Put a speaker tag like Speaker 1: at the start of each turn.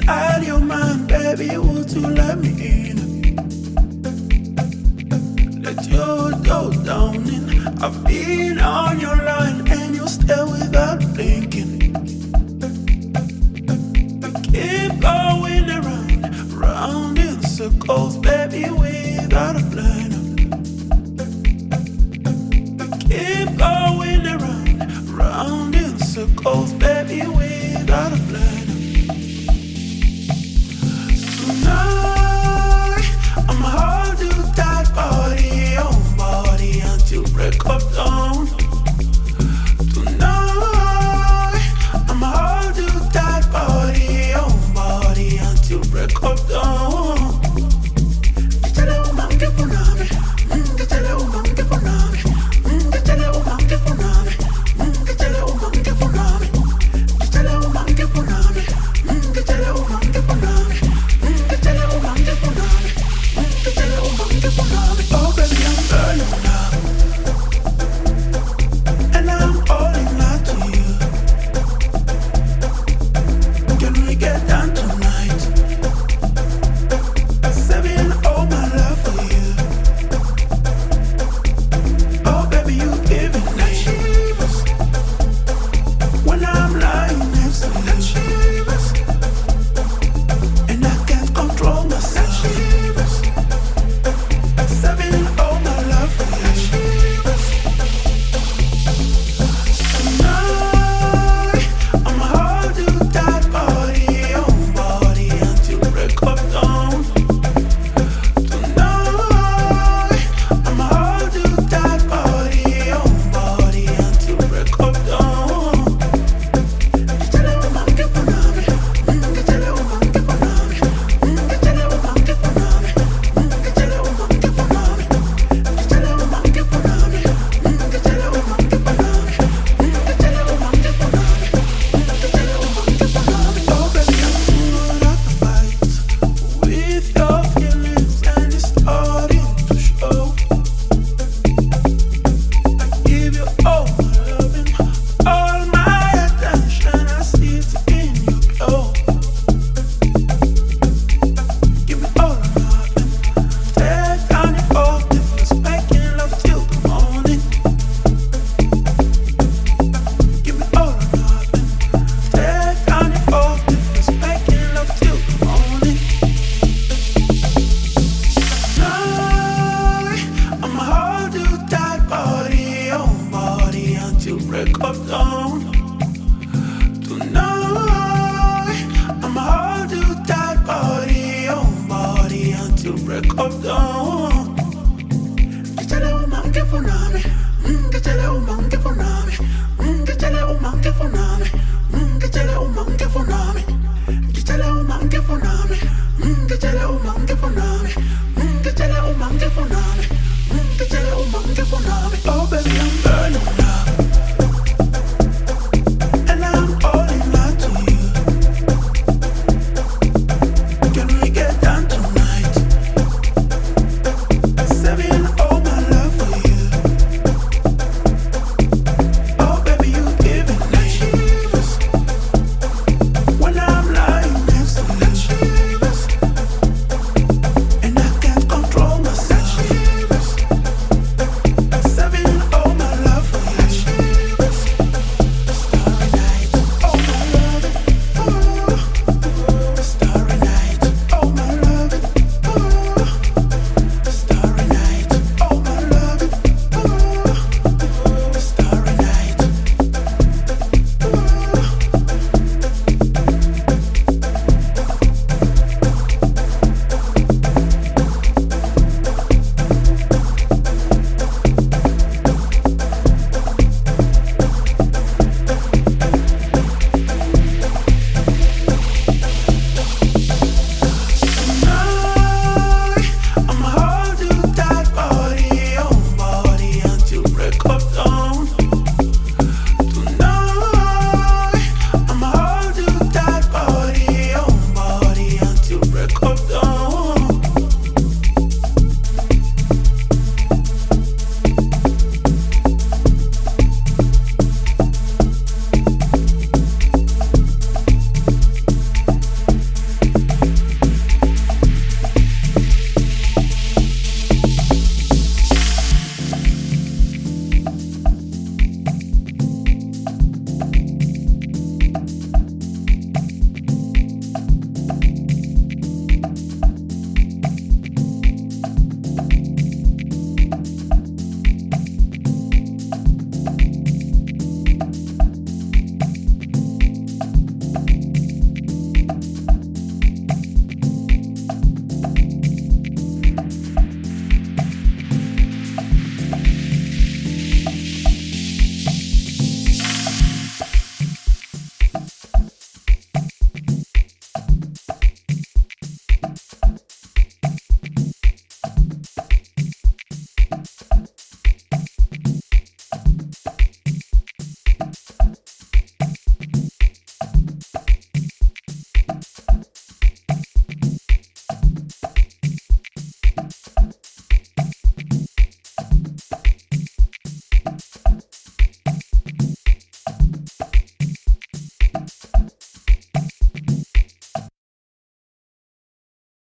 Speaker 1: It's out your mind, baby. Won't you let me in? Let your door down in. I've been on your line and you stay without thinking. I keep going around, round in circles, baby, without a plan. I keep going around, round in circles, baby, without a plan. I'm gone.